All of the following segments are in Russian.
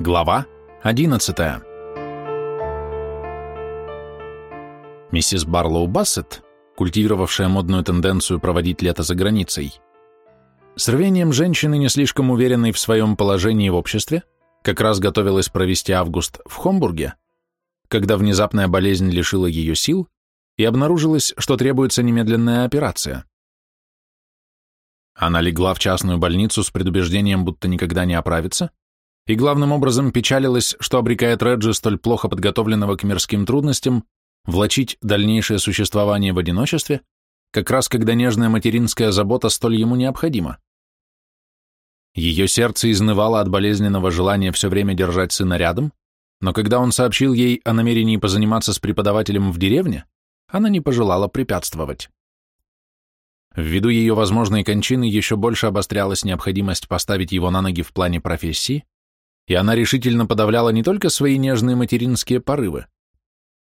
Глава 11 Миссис Барлоу Бассет, культивировавшая модную тенденцию проводить лето за границей, с рвением женщины, не слишком уверенной в своем положении в обществе, как раз готовилась провести август в Хомбурге, когда внезапная болезнь лишила ее сил и обнаружилось, что требуется немедленная операция. Она легла в частную больницу с предубеждением, будто никогда не оправится, и главным образом печалилась, что обрекает Реджи, столь плохо подготовленного к мирским трудностям, влачить дальнейшее существование в одиночестве, как раз когда нежная материнская забота столь ему необходима. Ее сердце изнывало от болезненного желания все время держать сына рядом, но когда он сообщил ей о намерении позаниматься с преподавателем в деревне, она не пожелала препятствовать. Ввиду ее возможной кончины еще больше обострялась необходимость поставить его на ноги в плане профессии, и она решительно подавляла не только свои нежные материнские порывы,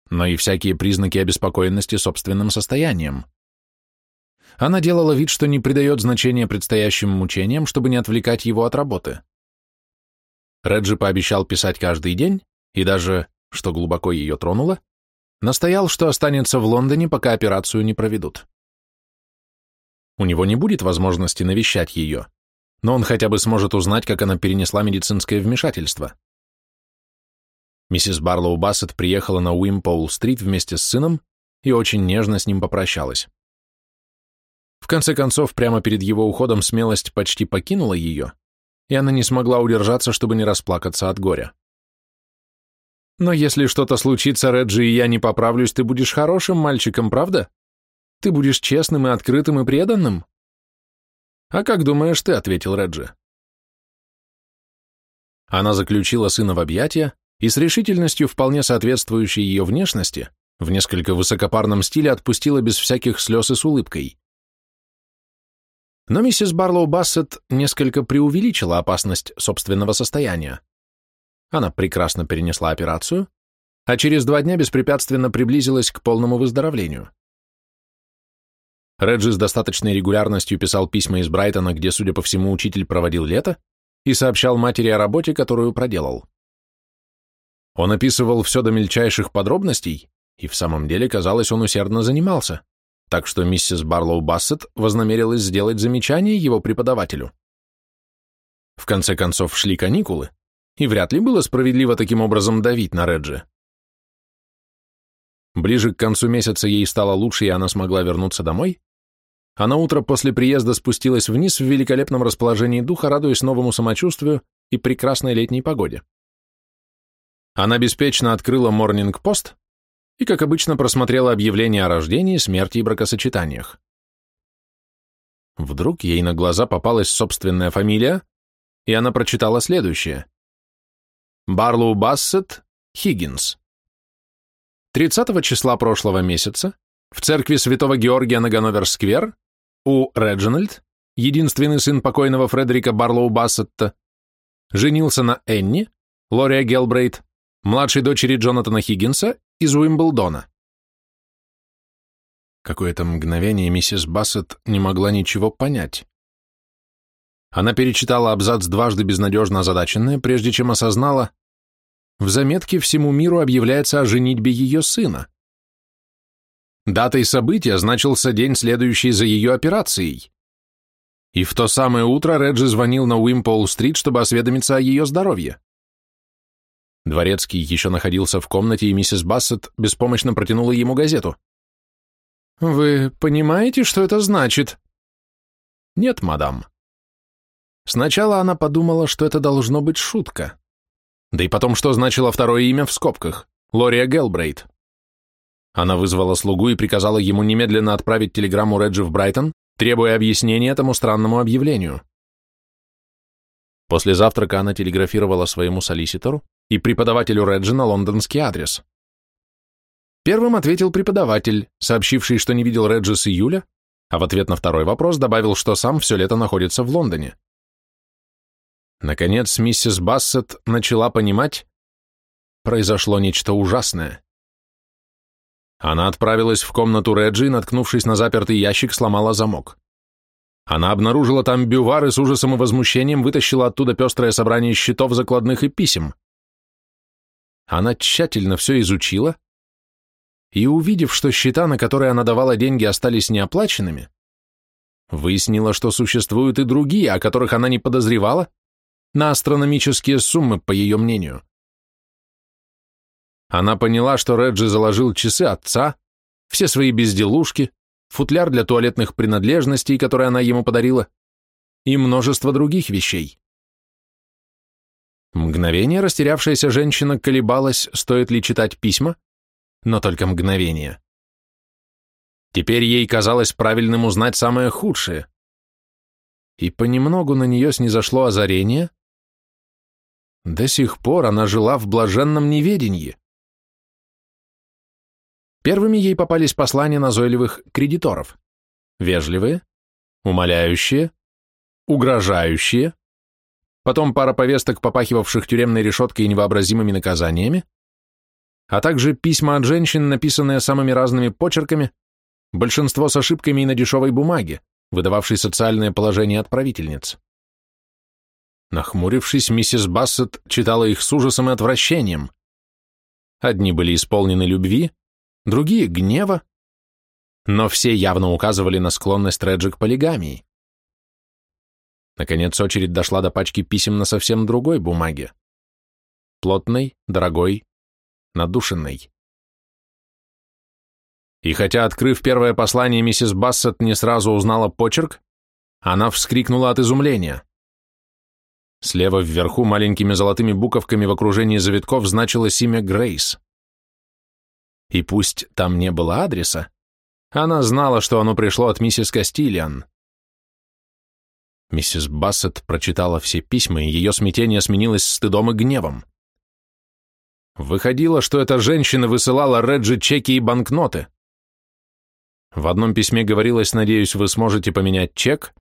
но и всякие признаки обеспокоенности собственным состоянием. Она делала вид, что не придает значения предстоящим мучениям, чтобы не отвлекать его от работы. Реджи пообещал писать каждый день и даже, что глубоко ее тронуло, настоял, что останется в Лондоне, пока операцию не проведут. У него не будет возможности навещать ее, но он хотя бы сможет узнать, как она перенесла медицинское вмешательство. Миссис Барлоу Бассет приехала на Уимпоул-стрит вместе с сыном и очень нежно с ним попрощалась. В конце концов, прямо перед его уходом смелость почти покинула ее, и она не смогла удержаться, чтобы не расплакаться от горя. «Но если что-то случится, Реджи, и я не поправлюсь, ты будешь хорошим мальчиком, правда? Ты будешь честным и открытым и преданным?» «А как думаешь ты?» — ответил Реджи. Она заключила сына в объятия и с решительностью, вполне соответствующей ее внешности, в несколько высокопарном стиле отпустила без всяких слез и с улыбкой. Но миссис Барлоу Бассет несколько преувеличила опасность собственного состояния. Она прекрасно перенесла операцию, а через два дня беспрепятственно приблизилась к полному выздоровлению. Реджи с достаточной регулярностью писал письма из Брайтона, где, судя по всему, учитель проводил лето, и сообщал матери о работе, которую проделал. Он описывал все до мельчайших подробностей, и в самом деле, казалось, он усердно занимался, так что миссис Барлоу Бассет вознамерилась сделать замечание его преподавателю. В конце концов шли каникулы, и вряд ли было справедливо таким образом давить на Реджи. Ближе к концу месяца ей стало лучше, и она смогла вернуться домой, а на утро после приезда спустилась вниз в великолепном расположении духа, радуясь новому самочувствию и прекрасной летней погоде. Она беспечно открыла Морнинг-пост и, как обычно, просмотрела объявления о рождении, смерти и бракосочетаниях. Вдруг ей на глаза попалась собственная фамилия, и она прочитала следующее. Барлоу Бассет Хиггинс. 30 числа прошлого месяца в церкви святого Георгия на Ганновер-сквер у Реджинальд, единственный сын покойного Фредерика Барлоу Бассетта, женился на Энни, Лория Гелбрейт, младшей дочери Джонатана Хиггинса из Уимблдона. Какое-то мгновение миссис Бассет не могла ничего понять. Она перечитала абзац дважды безнадежно озадаченная, прежде чем осознала, в заметке всему миру объявляется о женитьбе ее сына. Датой события значился день, следующий за ее операцией. И в то самое утро Реджи звонил на Уимпол-стрит, чтобы осведомиться о ее здоровье. Дворецкий еще находился в комнате, и миссис Бассет беспомощно протянула ему газету. «Вы понимаете, что это значит?» «Нет, мадам». Сначала она подумала, что это должно быть шутка. Да и потом, что значило второе имя в скобках? Лория Гелбрейт. Она вызвала слугу и приказала ему немедленно отправить телеграмму Реджи в Брайтон, требуя объяснения этому странному объявлению. После завтрака она телеграфировала своему солиситору и преподавателю Реджи на лондонский адрес. Первым ответил преподаватель, сообщивший, что не видел Реджи с июля, а в ответ на второй вопрос добавил, что сам все лето находится в Лондоне. Наконец, миссис Бассет начала понимать, произошло нечто ужасное. Она отправилась в комнату Реджи и, наткнувшись на запертый ящик, сломала замок. Она обнаружила там бювар и с ужасом и возмущением вытащила оттуда пестрое собрание счетов, закладных и писем, Она тщательно все изучила и, увидев, что счета, на которые она давала деньги, остались неоплаченными, выяснила, что существуют и другие, о которых она не подозревала, на астрономические суммы, по ее мнению. Она поняла, что Реджи заложил часы отца, все свои безделушки, футляр для туалетных принадлежностей, которые она ему подарила, и множество других вещей. Мгновение растерявшаяся женщина колебалась, стоит ли читать письма, но только мгновение. Теперь ей казалось правильным узнать самое худшее. И понемногу на нее снизошло озарение. До сих пор она жила в блаженном неведении. Первыми ей попались послания назойливых кредиторов. Вежливые, умоляющие, угрожающие, потом пара повесток, попахивавших тюремной решеткой и невообразимыми наказаниями, а также письма от женщин, написанные самыми разными почерками, большинство с ошибками и на дешевой бумаге, выдававшей социальное положение отправительниц. Нахмурившись, миссис Бассет читала их с ужасом и отвращением. Одни были исполнены любви, другие — гнева, но все явно указывали на склонность Реджи к полигамии. Наконец очередь дошла до пачки писем на совсем другой бумаге. Плотной, дорогой, надушенной. И хотя, открыв первое послание, миссис Бассет не сразу узнала почерк, она вскрикнула от изумления. Слева вверху маленькими золотыми буковками в окружении завитков значилось имя Грейс. И пусть там не было адреса, она знала, что оно пришло от миссис Кастильян. Миссис Бассет прочитала все письма, и ее смятение сменилось стыдом и гневом. Выходило, что эта женщина высылала Реджи чеки и банкноты. В одном письме говорилось «Надеюсь, вы сможете поменять чек»,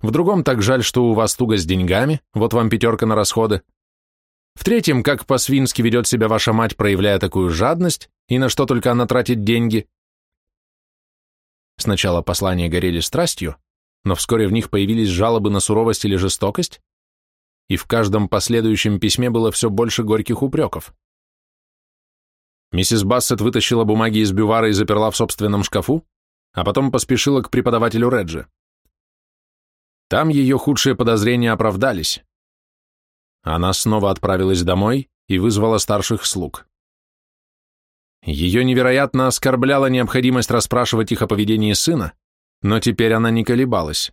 в другом «Так жаль, что у вас туго с деньгами, вот вам пятерка на расходы», в третьем, как по-свински ведет себя ваша мать, проявляя такую жадность, и на что только она тратит деньги. Сначала послания горели страстью, но вскоре в них появились жалобы на суровость или жестокость, и в каждом последующем письме было все больше горьких упреков. Миссис Бассет вытащила бумаги из бювара и заперла в собственном шкафу, а потом поспешила к преподавателю Реджи. Там ее худшие подозрения оправдались. Она снова отправилась домой и вызвала старших слуг. Ее невероятно оскорбляла необходимость расспрашивать их о поведении сына, но теперь она не колебалась.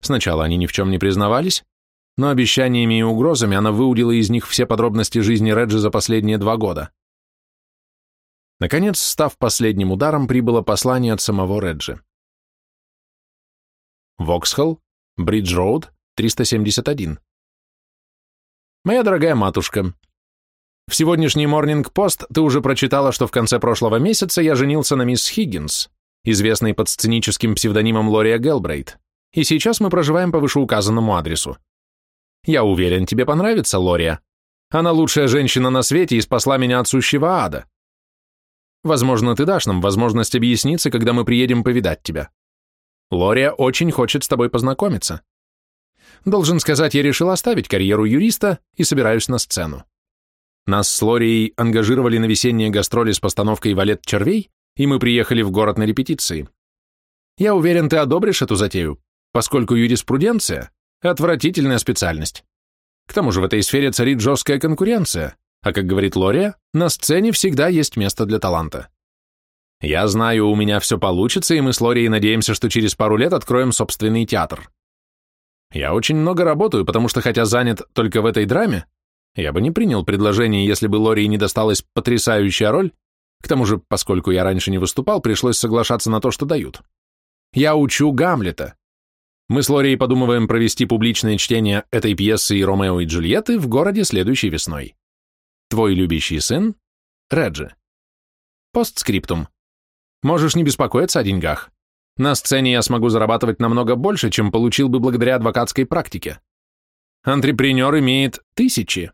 Сначала они ни в чем не признавались, но обещаниями и угрозами она выудила из них все подробности жизни Реджи за последние два года. Наконец, став последним ударом, прибыло послание от самого Реджи. Воксхолл, Бридж-Роуд, 371. Моя дорогая матушка, в сегодняшний Morning-Post ты уже прочитала, что в конце прошлого месяца я женился на мисс Хиггинс, известной под сценическим псевдонимом Лория Гелбрейт, и сейчас мы проживаем по вышеуказанному адресу. Я уверен, тебе понравится Лория. Она лучшая женщина на свете и спасла меня от сущего ада. Возможно, ты дашь нам возможность объясниться, когда мы приедем повидать тебя. Лория очень хочет с тобой познакомиться. Должен сказать, я решил оставить карьеру юриста и собираюсь на сцену. Нас с Лорией ангажировали на весенние гастроли с постановкой «Валет червей», и мы приехали в город на репетиции. Я уверен, ты одобришь эту затею, поскольку юриспруденция – отвратительная специальность. К тому же в этой сфере царит жесткая конкуренция, а, как говорит Лория, на сцене всегда есть место для таланта. Я знаю, у меня все получится, и мы с Лорией надеемся, что через пару лет откроем собственный театр. Я очень много работаю, потому что, хотя занят только в этой драме, я бы не принял предложение, если бы Лори не досталась потрясающая роль, к тому же, поскольку я раньше не выступал, пришлось соглашаться на то, что дают. Я учу Гамлета. Мы с Лорией подумываем провести публичное чтение этой пьесы и Ромео и Джульетты в городе следующей весной. Твой любящий сын — Реджи. Постскриптум. Можешь не беспокоиться о деньгах. На сцене я смогу зарабатывать намного больше, чем получил бы благодаря адвокатской практике. Антрепренер имеет тысячи,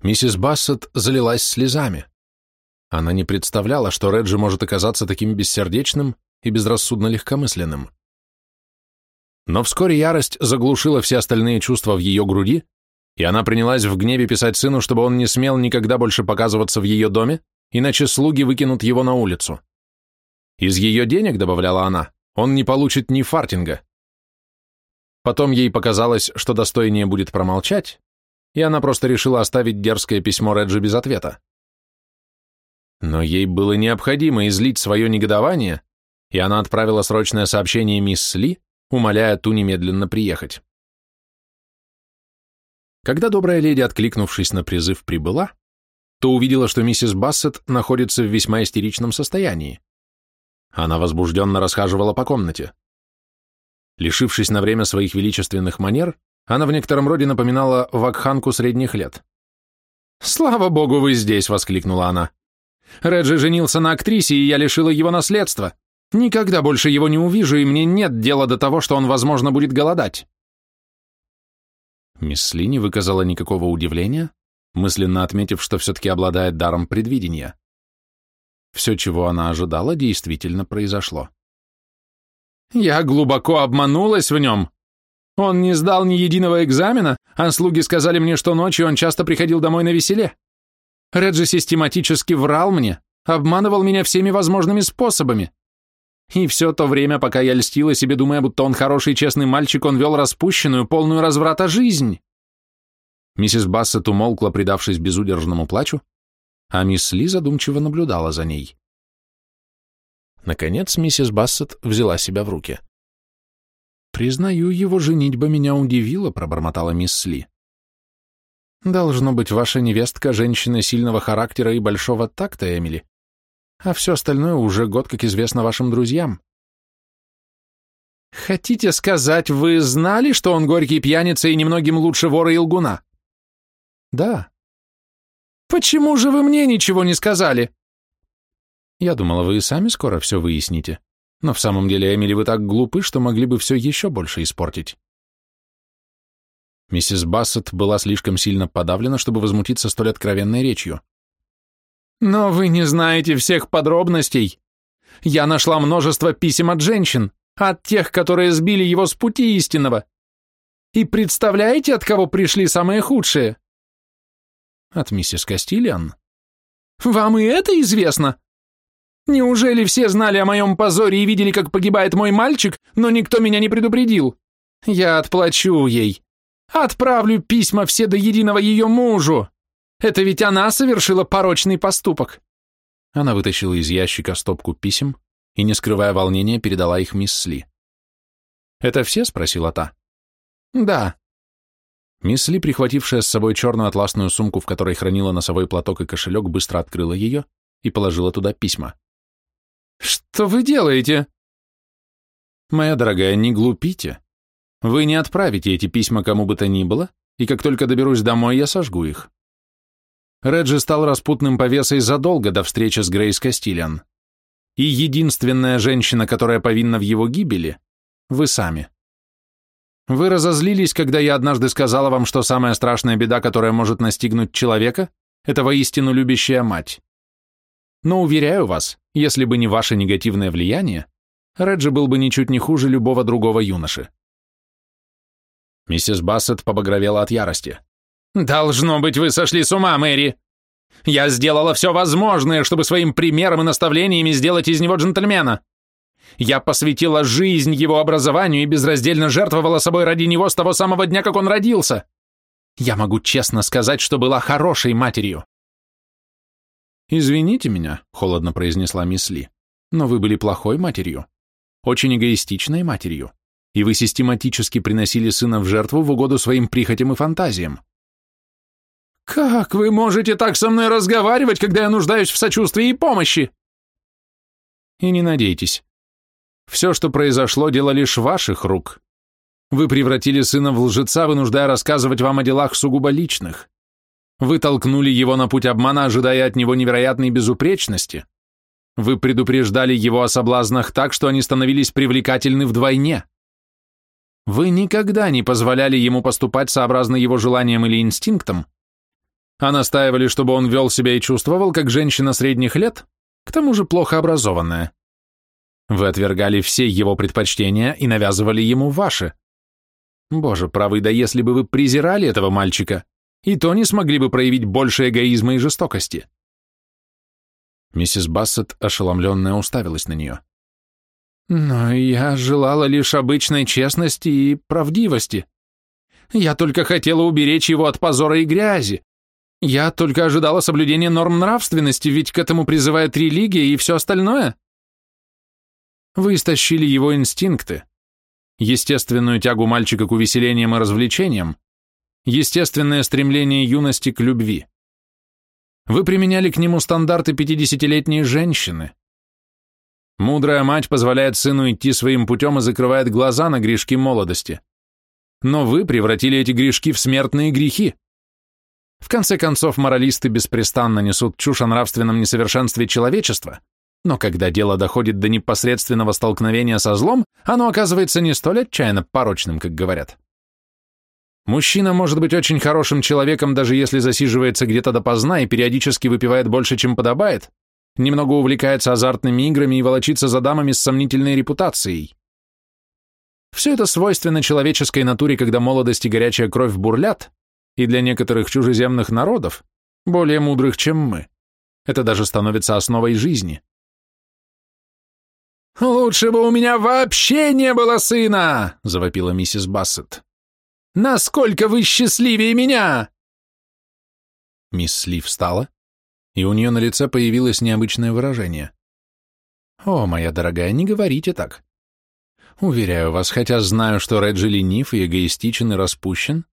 Миссис Бассет залилась слезами. Она не представляла, что Реджи может оказаться таким бессердечным и безрассудно легкомысленным. Но вскоре ярость заглушила все остальные чувства в ее груди, и она принялась в гневе писать сыну, чтобы он не смел никогда больше показываться в ее доме, иначе слуги выкинут его на улицу. Из ее денег, добавляла она, он не получит ни фартинга. Потом ей показалось, что достойнее будет промолчать, и она просто решила оставить дерзкое письмо Реджи без ответа. Но ей было необходимо излить свое негодование, и она отправила срочное сообщение мисс Ли, умоляя ту немедленно приехать. Когда добрая леди, откликнувшись на призыв, прибыла, то увидела, что миссис Бассет находится в весьма истеричном состоянии. Она возбужденно расхаживала по комнате. Лишившись на время своих величественных манер, она в некотором роде напоминала вакханку средних лет. «Слава богу, вы здесь!» — воскликнула она. «Реджи женился на актрисе, и я лишила его наследства. Никогда больше его не увижу, и мне нет дела до того, что он, возможно, будет голодать». Мисс Ли не выказала никакого удивления, мысленно отметив, что все-таки обладает даром предвидения. Все, чего она ожидала, действительно произошло. «Я глубоко обманулась в нем. Он не сдал ни единого экзамена, а слуги сказали мне, что ночью он часто приходил домой на веселе. Реджи систематически врал мне, обманывал меня всеми возможными способами. И все то время, пока я льстила себе, думая, будто он хороший честный мальчик, он вел распущенную, полную разврата жизнь. Миссис Бассет умолкла, предавшись безудержному плачу, а мисс Ли задумчиво наблюдала за ней. Наконец миссис Бассет взяла себя в руки. «Признаю, его женитьба меня удивила», — пробормотала мисс Ли. «Должно быть, ваша невестка — женщина сильного характера и большого такта, Эмили а все остальное уже год, как известно вашим друзьям. Хотите сказать, вы знали, что он горький пьяница и немногим лучше вора и лгуна? Да. Почему же вы мне ничего не сказали? Я думала, вы и сами скоро все выясните. Но в самом деле, Эмили, вы так глупы, что могли бы все еще больше испортить. Миссис Бассет была слишком сильно подавлена, чтобы возмутиться столь откровенной речью. Но вы не знаете всех подробностей. Я нашла множество писем от женщин, от тех, которые сбили его с пути истинного. И представляете, от кого пришли самые худшие? От миссис Кастильян. Вам и это известно? Неужели все знали о моем позоре и видели, как погибает мой мальчик, но никто меня не предупредил? Я отплачу ей. Отправлю письма все до единого ее мужу. Это ведь она совершила порочный поступок. Она вытащила из ящика стопку писем и, не скрывая волнения, передала их мисс Ли. «Это все?» — спросила та. «Да». Мисс Ли, прихватившая с собой черную атласную сумку, в которой хранила носовой платок и кошелек, быстро открыла ее и положила туда письма. «Что вы делаете?» «Моя дорогая, не глупите. Вы не отправите эти письма кому бы то ни было, и как только доберусь домой, я сожгу их. Реджи стал распутным повесой задолго до встречи с Грейс Кастильян. И единственная женщина, которая повинна в его гибели, вы сами. Вы разозлились, когда я однажды сказала вам, что самая страшная беда, которая может настигнуть человека, это воистину любящая мать. Но уверяю вас, если бы не ваше негативное влияние, Реджи был бы ничуть не хуже любого другого юноши. Миссис Бассет побагровела от ярости. «Должно быть, вы сошли с ума, Мэри! Я сделала все возможное, чтобы своим примером и наставлениями сделать из него джентльмена. Я посвятила жизнь его образованию и безраздельно жертвовала собой ради него с того самого дня, как он родился. Я могу честно сказать, что была хорошей матерью». «Извините меня», — холодно произнесла мисс Ли, «но вы были плохой матерью, очень эгоистичной матерью, и вы систематически приносили сына в жертву в угоду своим прихотям и фантазиям. «Как вы можете так со мной разговаривать, когда я нуждаюсь в сочувствии и помощи?» «И не надейтесь. Все, что произошло, дело лишь ваших рук. Вы превратили сына в лжеца, вынуждая рассказывать вам о делах сугубо личных. Вы толкнули его на путь обмана, ожидая от него невероятной безупречности. Вы предупреждали его о соблазнах так, что они становились привлекательны вдвойне. Вы никогда не позволяли ему поступать сообразно его желаниям или инстинктам, а настаивали, чтобы он вел себя и чувствовал, как женщина средних лет, к тому же плохо образованная. Вы отвергали все его предпочтения и навязывали ему ваши. Боже правый, да если бы вы презирали этого мальчика, и то не смогли бы проявить больше эгоизма и жестокости. Миссис Бассет, ошеломленная, уставилась на нее. «Но я желала лишь обычной честности и правдивости. Я только хотела уберечь его от позора и грязи. Я только ожидала соблюдения норм нравственности, ведь к этому призывает религия и все остальное. Вы истощили его инстинкты, естественную тягу мальчика к увеселениям и развлечениям, естественное стремление юности к любви. Вы применяли к нему стандарты пятидесятилетней женщины. Мудрая мать позволяет сыну идти своим путем и закрывает глаза на грешки молодости. Но вы превратили эти грешки в смертные грехи. В конце концов, моралисты беспрестанно несут чушь о нравственном несовершенстве человечества, но когда дело доходит до непосредственного столкновения со злом, оно оказывается не столь отчаянно порочным, как говорят. Мужчина может быть очень хорошим человеком, даже если засиживается где-то допоздна и периодически выпивает больше, чем подобает, немного увлекается азартными играми и волочится за дамами с сомнительной репутацией. Все это свойственно человеческой натуре, когда молодость и горячая кровь бурлят, и для некоторых чужеземных народов, более мудрых, чем мы, это даже становится основой жизни. «Лучше бы у меня вообще не было сына!» — завопила миссис Бассет. Насколько вы счастливее меня!» Мисс Ли встала, и у нее на лице появилось необычное выражение. «О, моя дорогая, не говорите так. Уверяю вас, хотя знаю, что Реджи ленив и эгоистичен и распущен,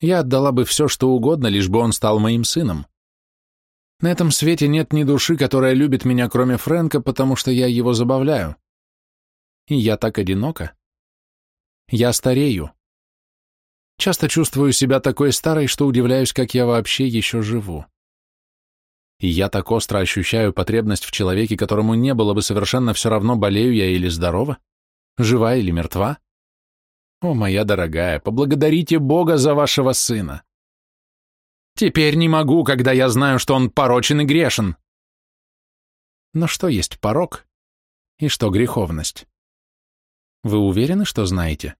я отдала бы все, что угодно, лишь бы он стал моим сыном. На этом свете нет ни души, которая любит меня, кроме Фрэнка, потому что я его забавляю. И я так одинока. Я старею. Часто чувствую себя такой старой, что удивляюсь, как я вообще еще живу. И я так остро ощущаю потребность в человеке, которому не было бы совершенно все равно, болею я или здорова, жива или мертва. О, моя дорогая, поблагодарите Бога за вашего сына. Теперь не могу, когда я знаю, что он порочен и грешен. Но что есть порок и что греховность? Вы уверены, что знаете?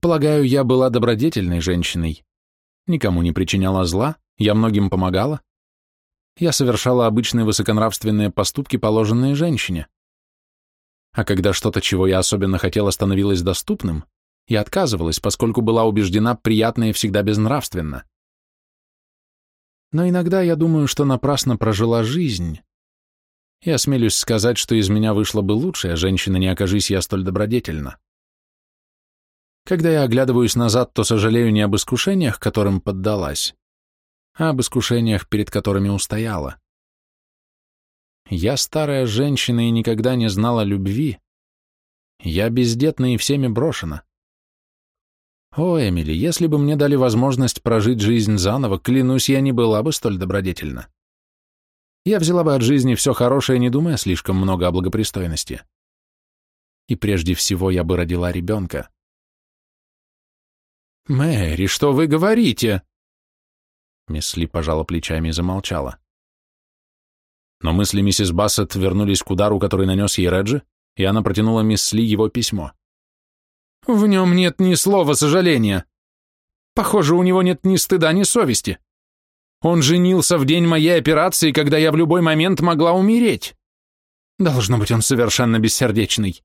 Полагаю, я была добродетельной женщиной. Никому не причиняла зла, я многим помогала. Я совершала обычные высоконравственные поступки, положенные женщине. А когда что-то, чего я особенно хотела, становилось доступным, я отказывалась, поскольку была убеждена, приятное всегда безнравственно. Но иногда я думаю, что напрасно прожила жизнь. И осмелюсь сказать, что из меня вышла бы лучшая женщина, не окажись я столь добродетельна. Когда я оглядываюсь назад, то сожалею не об искушениях, которым поддалась, а об искушениях, перед которыми устояла. Я старая женщина и никогда не знала любви. Я бездетна и всеми брошена. О, Эмили, если бы мне дали возможность прожить жизнь заново, клянусь, я не была бы столь добродетельна. Я взяла бы от жизни все хорошее, не думая слишком много о благопристойности. И прежде всего я бы родила ребенка. «Мэри, что вы говорите?» Мисс Ли пожала плечами и замолчала. Но мысли миссис Бассет вернулись к удару, который нанес ей Реджи, и она протянула мисс Ли его письмо. «В нем нет ни слова сожаления. Похоже, у него нет ни стыда, ни совести. Он женился в день моей операции, когда я в любой момент могла умереть. Должно быть, он совершенно бессердечный.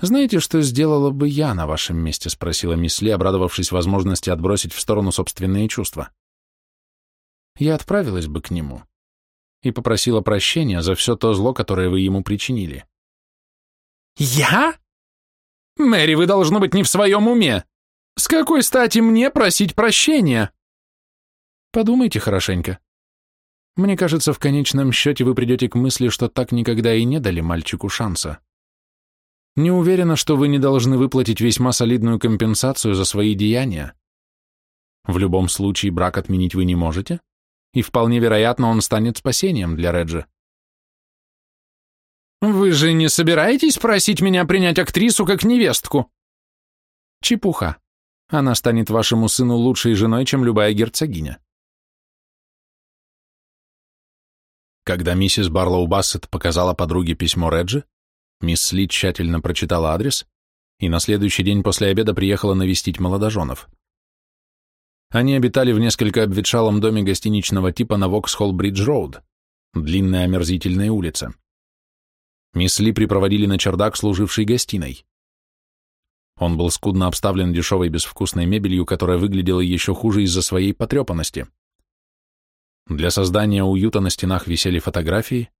«Знаете, что сделала бы я на вашем месте?» — спросила мисс Ли, обрадовавшись возможности отбросить в сторону собственные чувства. «Я отправилась бы к нему и попросила прощения за все то зло, которое вы ему причинили». «Я? Мэри, вы должно быть не в своем уме. С какой стати мне просить прощения?» «Подумайте хорошенько. Мне кажется, в конечном счете вы придете к мысли, что так никогда и не дали мальчику шанса». Не уверена, что вы не должны выплатить весьма солидную компенсацию за свои деяния. В любом случае брак отменить вы не можете, и вполне вероятно он станет спасением для Реджи. «Вы же не собираетесь просить меня принять актрису как невестку?» «Чепуха. Она станет вашему сыну лучшей женой, чем любая герцогиня». Когда миссис Барлоу Бассет показала подруге письмо Реджи, Мисс Ли тщательно прочитала адрес и на следующий день после обеда приехала навестить молодоженов. Они обитали в несколько обветшалом доме гостиничного типа на Воксхолл-Бридж-Роуд, длинная омерзительная улица. Мисс Ли припроводили на чердак, служивший гостиной. Он был скудно обставлен дешевой безвкусной мебелью, которая выглядела еще хуже из-за своей потрепанности. Для создания уюта на стенах висели фотографии,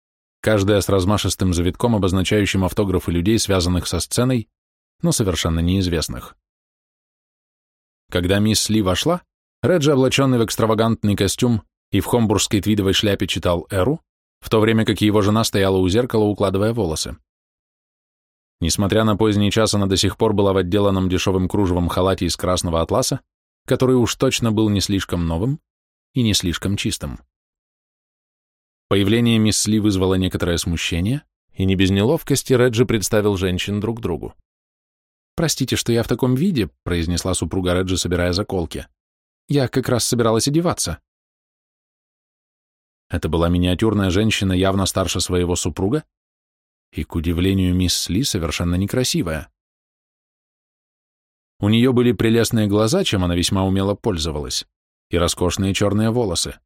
каждая с размашистым завитком, обозначающим автографы людей, связанных со сценой, но совершенно неизвестных. Когда мисс Ли вошла, Реджи, облаченный в экстравагантный костюм и в хомбургской твидовой шляпе, читал «Эру», в то время как его жена стояла у зеркала, укладывая волосы. Несмотря на поздний час, она до сих пор была в отделанном дешевым кружевом халате из красного атласа, который уж точно был не слишком новым и не слишком чистым. Появление мисс Ли вызвало некоторое смущение, и не без неловкости Реджи представил женщин друг другу. «Простите, что я в таком виде», — произнесла супруга Реджи, собирая заколки. «Я как раз собиралась одеваться». Это была миниатюрная женщина, явно старше своего супруга, и, к удивлению мисс Ли, совершенно некрасивая. У нее были прелестные глаза, чем она весьма умело пользовалась, и роскошные черные волосы.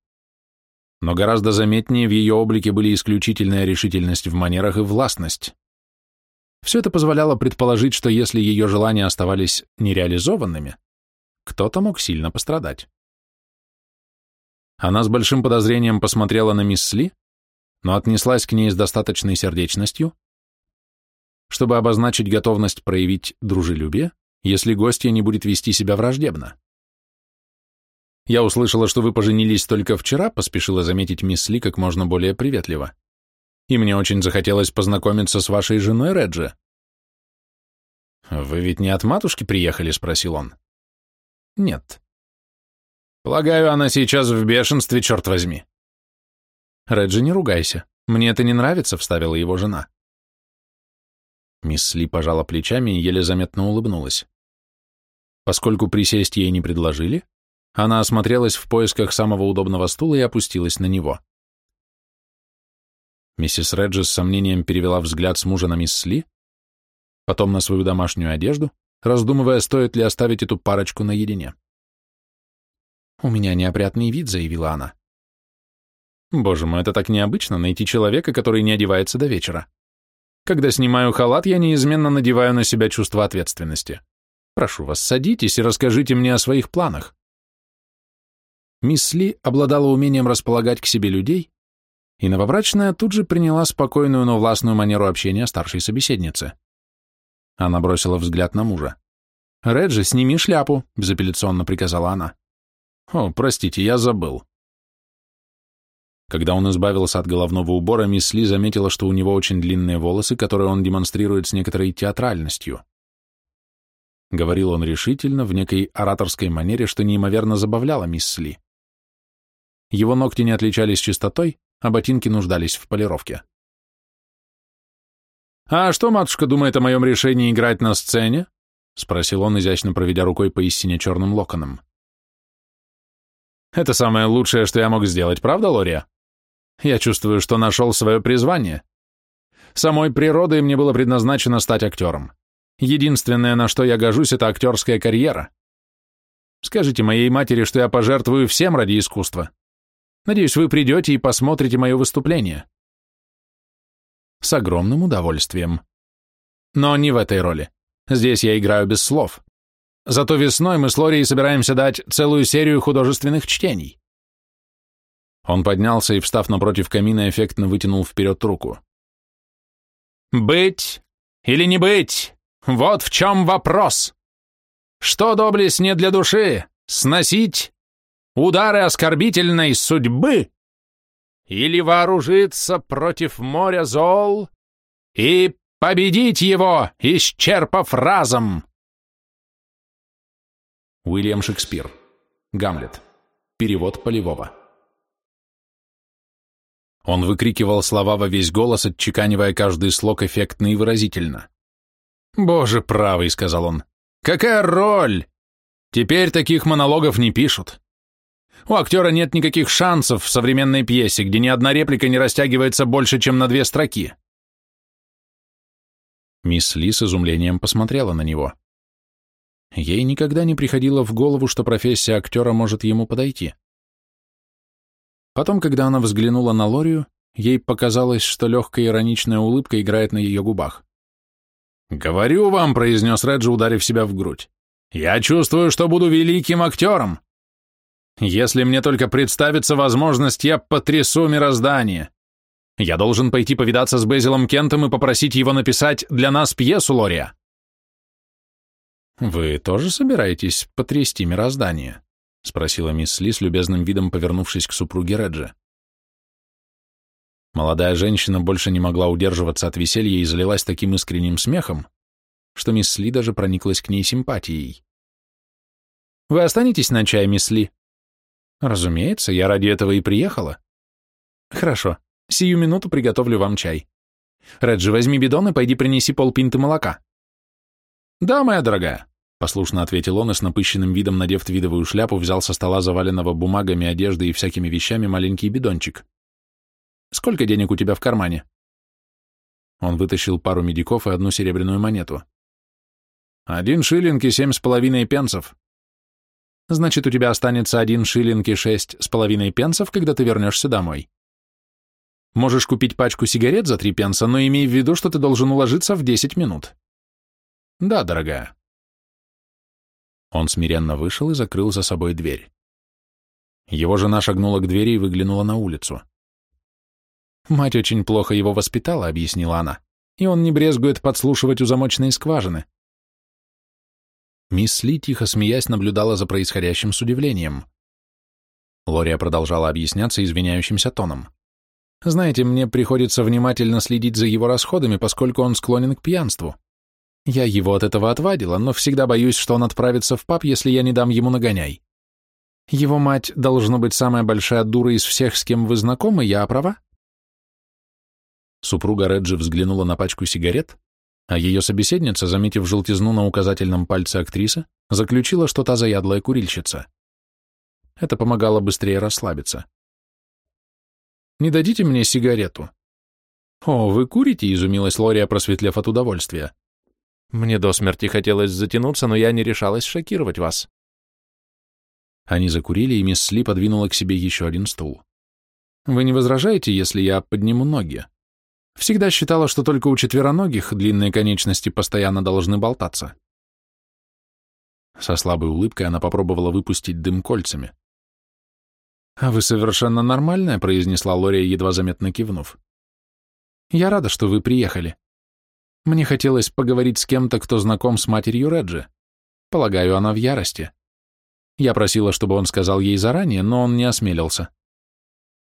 Но гораздо заметнее в ее облике были исключительная решительность в манерах и властность. Все это позволяло предположить, что если ее желания оставались нереализованными, кто-то мог сильно пострадать. Она с большим подозрением посмотрела на мисс Ли, но отнеслась к ней с достаточной сердечностью, чтобы обозначить готовность проявить дружелюбие, если гостья не будет вести себя враждебно. «Я услышала, что вы поженились только вчера», — поспешила заметить мисс Ли как можно более приветливо. «И мне очень захотелось познакомиться с вашей женой Реджи». «Вы ведь не от матушки приехали?» — спросил он. «Нет». «Полагаю, она сейчас в бешенстве, черт возьми». «Реджи, не ругайся. Мне это не нравится», — вставила его жена. Мисс Ли пожала плечами и еле заметно улыбнулась. Поскольку присесть ей не предложили, она осмотрелась в поисках самого удобного стула и опустилась на него. Миссис Реджи с сомнением перевела взгляд с мужа на мисс Ли, потом на свою домашнюю одежду, раздумывая, стоит ли оставить эту парочку наедине. «У меня неопрятный вид», — заявила она. Боже мой, это так необычно найти человека, который не одевается до вечера. Когда снимаю халат, я неизменно надеваю на себя чувство ответственности. Прошу вас, садитесь и расскажите мне о своих планах. Мисс Ли обладала умением располагать к себе людей, и новобрачная тут же приняла спокойную, но властную манеру общения старшей собеседницы. Она бросила взгляд на мужа. «Реджи, сними шляпу», — безапелляционно приказала она. «О, простите, я забыл», когда он избавился от головного убора, мисс Ли заметила, что у него очень длинные волосы, которые он демонстрирует с некоторой театральностью. Говорил он решительно, в некой ораторской манере, что неимоверно забавляло мисс Ли. Его ногти не отличались чистотой, а ботинки нуждались в полировке. «А что матушка думает о моем решении играть на сцене?» — спросил он, изящно проведя рукой по истине черным локонам. «Это самое лучшее, что я мог сделать, правда, Лория?» Я чувствую, что нашел свое призвание. Самой природой мне было предназначено стать актером. Единственное, на что я гожусь, это актерская карьера. Скажите моей матери, что я пожертвую всем ради искусства. Надеюсь, вы придете и посмотрите мое выступление. С огромным удовольствием. Но не в этой роли. Здесь я играю без слов. Зато весной мы с Лорией собираемся дать целую серию художественных чтений. Он поднялся и, встав напротив камина, эффектно вытянул вперед руку. «Быть или не быть? Вот в чем вопрос! Что доблесть не для души? Сносить удары оскорбительной судьбы? Или вооружиться против моря зол и победить его, исчерпав разом?» Уильям Шекспир. Гамлет. Перевод Полевого. Он выкрикивал слова во весь голос, отчеканивая каждый слог эффектно и выразительно. «Боже правый», — сказал он, — «какая роль! Теперь таких монологов не пишут. У актера нет никаких шансов в современной пьесе, где ни одна реплика не растягивается больше, чем на две строки». Мисс Ли с изумлением посмотрела на него. Ей никогда не приходило в голову, что профессия актера может ему подойти. Потом, когда она взглянула на Лорию, ей показалось, что легкая ироничная улыбка играет на ее губах. «Говорю вам», — произнес Реджи, ударив себя в грудь, — «я чувствую, что буду великим актером. Если мне только представится возможность, я потрясу мироздание. Я должен пойти повидаться с Безилом Кентом и попросить его написать для нас пьесу, Лория». «Вы тоже собираетесь потрясти мироздание?» — спросила мисс Ли с любезным видом, повернувшись к супруге Реджи. Молодая женщина больше не могла удерживаться от веселья и залилась таким искренним смехом, что мисс Ли даже прониклась к ней симпатией. «Вы останетесь на чай, мисс Ли?» «Разумеется, я ради этого и приехала». «Хорошо, сию минуту приготовлю вам чай. Реджи, возьми бидон и пойди принеси полпинты молока». «Да, моя дорогая», Послушно ответил он и с напыщенным видом, надев твидовую шляпу, взял со стола заваленного бумагами, одеждой и всякими вещами маленький бидончик. «Сколько денег у тебя в кармане?» Он вытащил пару медиков и одну серебряную монету. «Один шиллинг и семь с половиной пенсов». «Значит, у тебя останется один шиллинг и шесть с половиной пенсов, когда ты вернешься домой. Можешь купить пачку сигарет за три пенса, но имей в виду, что ты должен уложиться в десять минут». «Да, дорогая». Он смиренно вышел и закрыл за собой дверь. Его жена шагнула к двери и выглянула на улицу. «Мать очень плохо его воспитала», — объяснила она, «и он не брезгует подслушивать у замочной скважины». Мисс Ли, тихо смеясь, наблюдала за происходящим с удивлением. Лория продолжала объясняться извиняющимся тоном. «Знаете, мне приходится внимательно следить за его расходами, поскольку он склонен к пьянству. Я его от этого отвадила, но всегда боюсь, что он отправится в паб, если я не дам ему нагоняй. Его мать должна быть самая большая дура из всех, с кем вы знакомы, я права?» Супруга Реджи взглянула на пачку сигарет, а ее собеседница, заметив желтизну на указательном пальце актрисы, заключила, что та заядлая курильщица. Это помогало быстрее расслабиться. «Не дадите мне сигарету?» «О, вы курите?» — изумилась Лория, просветлев от удовольствия. Мне до смерти хотелось затянуться, но я не решалась шокировать вас. Они закурили, и мисс Сли подвинула к себе еще один стул. Вы не возражаете, если я подниму ноги? Всегда считала, что только у четвероногих длинные конечности постоянно должны болтаться. Со слабой улыбкой она попробовала выпустить дым кольцами. «А вы совершенно нормальная», — произнесла Лория, едва заметно кивнув. «Я рада, что вы приехали. Мне хотелось поговорить с кем-то, кто знаком с матерью Реджи. Полагаю, она в ярости. Я просила, чтобы он сказал ей заранее, но он не осмелился.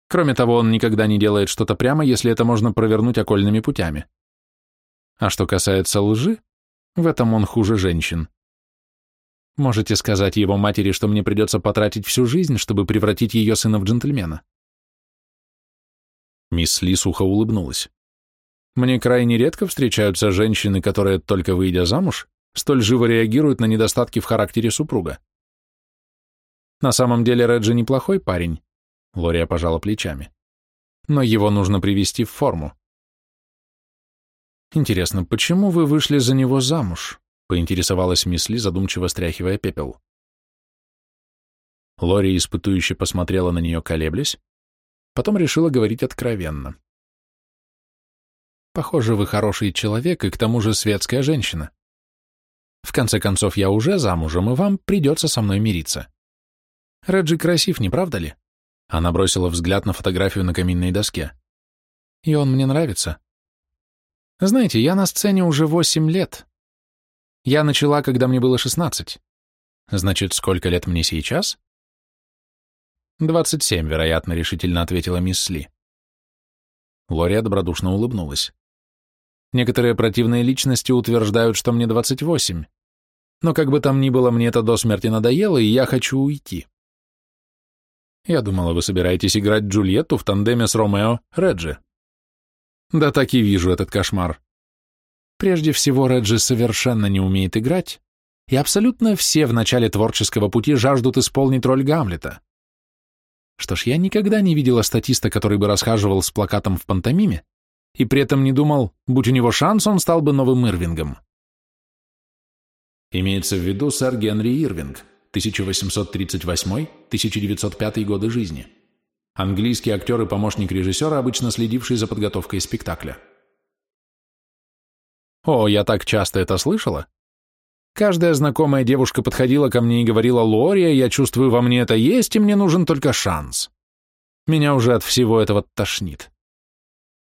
Кроме того, он никогда не делает что-то прямо, если это можно провернуть окольными путями. А что касается лжи, в этом он хуже женщин. Можете сказать его матери, что мне придется потратить всю жизнь, чтобы превратить ее сына в джентльмена. Мисс Ли сухо улыбнулась. Мне крайне редко встречаются женщины, которые, только выйдя замуж, столь живо реагируют на недостатки в характере супруга. На самом деле Реджи неплохой парень, Лория пожала плечами. Но его нужно привести в форму. Интересно, почему вы вышли за него замуж? поинтересовалась мисс Ли, задумчиво стряхивая пепел. Лори испытующе посмотрела на нее, колеблясь, потом решила говорить откровенно. Похоже, вы хороший человек и к тому же светская женщина. В конце концов, я уже замужем, и вам придется со мной мириться. Реджи красив, не правда ли? Она бросила взгляд на фотографию на каминной доске. И он мне нравится. Знаете, я на сцене уже восемь лет. Я начала, когда мне было шестнадцать. Значит, сколько лет мне сейчас? Двадцать семь, вероятно, решительно ответила мисс Ли. Лория добродушно улыбнулась. Некоторые противные личности утверждают, что мне 28. Но как бы там ни было, мне это до смерти надоело, и я хочу уйти. Я думала, вы собираетесь играть Джульетту в тандеме с Ромео Реджи. Да так и вижу этот кошмар. Прежде всего, Реджи совершенно не умеет играть, и абсолютно все в начале творческого пути жаждут исполнить роль Гамлета. Что ж, я никогда не видела статиста, который бы расхаживал с плакатом в пантомиме и при этом не думал, будь у него шанс, он стал бы новым Ирвингом. Имеется в виду сэр Генри Ирвинг, 1838-1905 годы жизни. Английский актер и помощник режиссера, обычно следивший за подготовкой спектакля. О, я так часто это слышала. Каждая знакомая девушка подходила ко мне и говорила, «Лория, я чувствую, во мне это есть, и мне нужен только шанс». Меня уже от всего этого тошнит.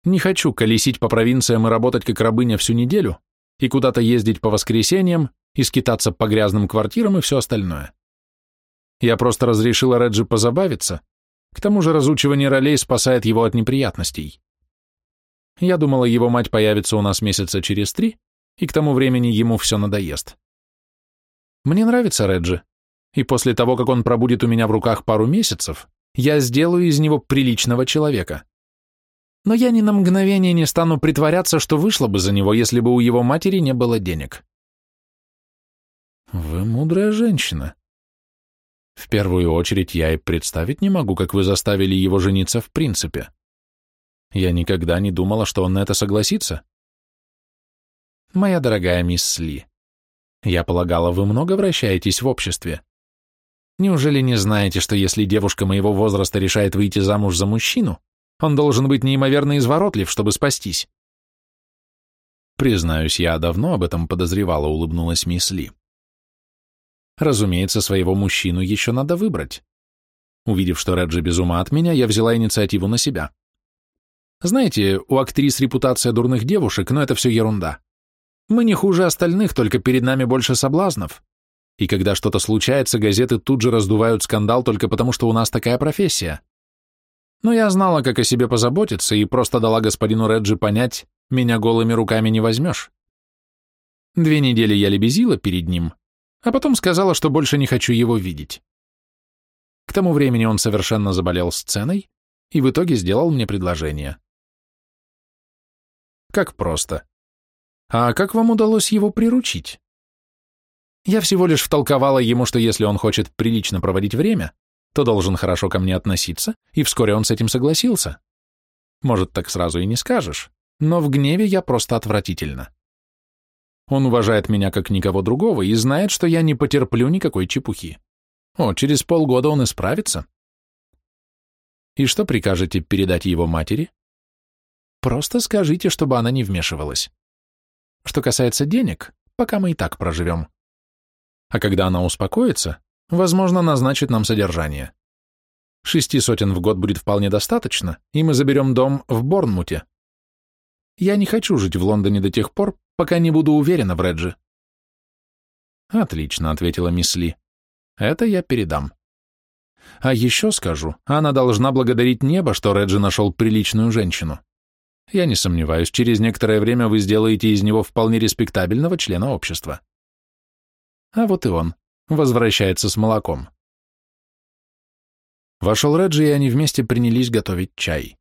Не хочу колесить по провинциям и работать как рабыня всю неделю, и куда-то ездить по воскресеньям, и скитаться по грязным квартирам и все остальное. Я просто разрешила Реджи позабавиться, к тому же разучивание ролей спасает его от неприятностей. Я думала, его мать появится у нас месяца через три, и к тому времени ему все надоест. Мне нравится Реджи, и после того, как он пробудет у меня в руках пару месяцев, я сделаю из него приличного человека. Но я ни на мгновение не стану притворяться, что вышло бы за него, если бы у его матери не было денег. Вы мудрая женщина. В первую очередь я и представить не могу, как вы заставили его жениться в принципе. Я никогда не думала, что он на это согласится. Моя дорогая мисс Ли, я полагала, вы много вращаетесь в обществе. Неужели не знаете, что если девушка моего возраста решает выйти замуж за мужчину, он должен быть неимоверно изворотлив, чтобы спастись? Признаюсь, я давно об этом подозревала, улыбнулась мисс Ли. Разумеется, своего мужчину еще надо выбрать. Увидев, что Реджи без ума от меня, я взяла инициативу на себя. Знаете, у актрис репутация дурных девушек, но это все ерунда. Мы не хуже остальных, только перед нами больше соблазнов. И когда что-то случается, газеты тут же раздувают скандал только потому, что у нас такая профессия. Но я знала, как о себе позаботиться, и просто дала господину Реджи понять, меня голыми руками не возьмешь. Две недели я лебезила перед ним, а потом сказала, что больше не хочу его видеть. К тому времени он совершенно заболел сценой и в итоге сделал мне предложение. Как просто. А как вам удалось его приручить? Я всего лишь втолковала ему, что если он хочет прилично проводить время, то должен хорошо ко мне относиться, и вскоре он с этим согласился. Может, так сразу и не скажешь, но в гневе я просто отвратительно. Он уважает меня как никого другого и знает, что я не потерплю никакой чепухи. О, через полгода он исправится. И что прикажете передать его матери? Просто скажите, чтобы она не вмешивалась. Что касается денег, пока мы и так проживем. А когда она успокоится, возможно, назначит нам содержание. Шести сотен в год будет вполне достаточно, и мы заберем дом в Борнмуте. Я не хочу жить в Лондоне до тех пор, пока не буду уверена в Реджи. Отлично, ответила мисс Ли. Это я передам. А еще скажу, она должна благодарить небо, что Реджи нашел приличную женщину. Я не сомневаюсь, через некоторое время вы сделаете из него вполне респектабельного члена общества. А вот и он, возвращается с молоком. Вошел Реджи, и они вместе принялись готовить чай.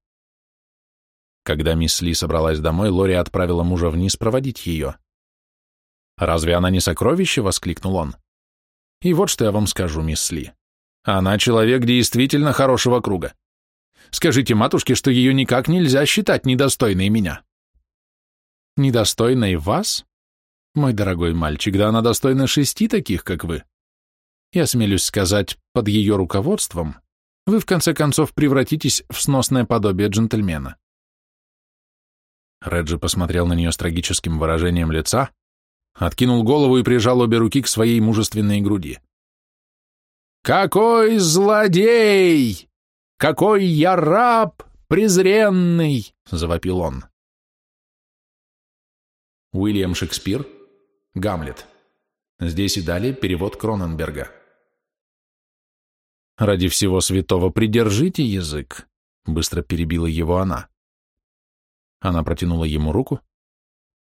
Когда мисс Ли собралась домой, Лори отправила мужа вниз проводить ее. «Разве она не сокровище?» — воскликнул он. «И вот что я вам скажу, мисс Ли. Она человек действительно хорошего круга. Скажите матушке, что ее никак нельзя считать недостойной меня». «Недостойной вас? Мой дорогой мальчик, да она достойна шести таких, как вы. Я смелюсь сказать, под ее руководством вы в конце концов превратитесь в сносное подобие джентльмена. Реджи посмотрел на нее с трагическим выражением лица, откинул голову и прижал обе руки к своей мужественной груди. «Какой злодей! Какой я раб презренный!» — завопил он. Уильям Шекспир, Гамлет. Здесь и далее перевод Кроненберга. «Ради всего святого придержите язык», — быстро перебила его она. Она протянула ему руку,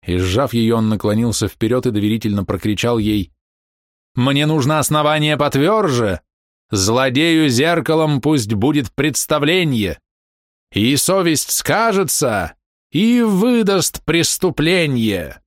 и, сжав ее, он наклонился вперед и доверительно прокричал ей «Мне нужно основание потверже! Злодею зеркалом пусть будет представление, и совесть скажется, и выдаст преступление!»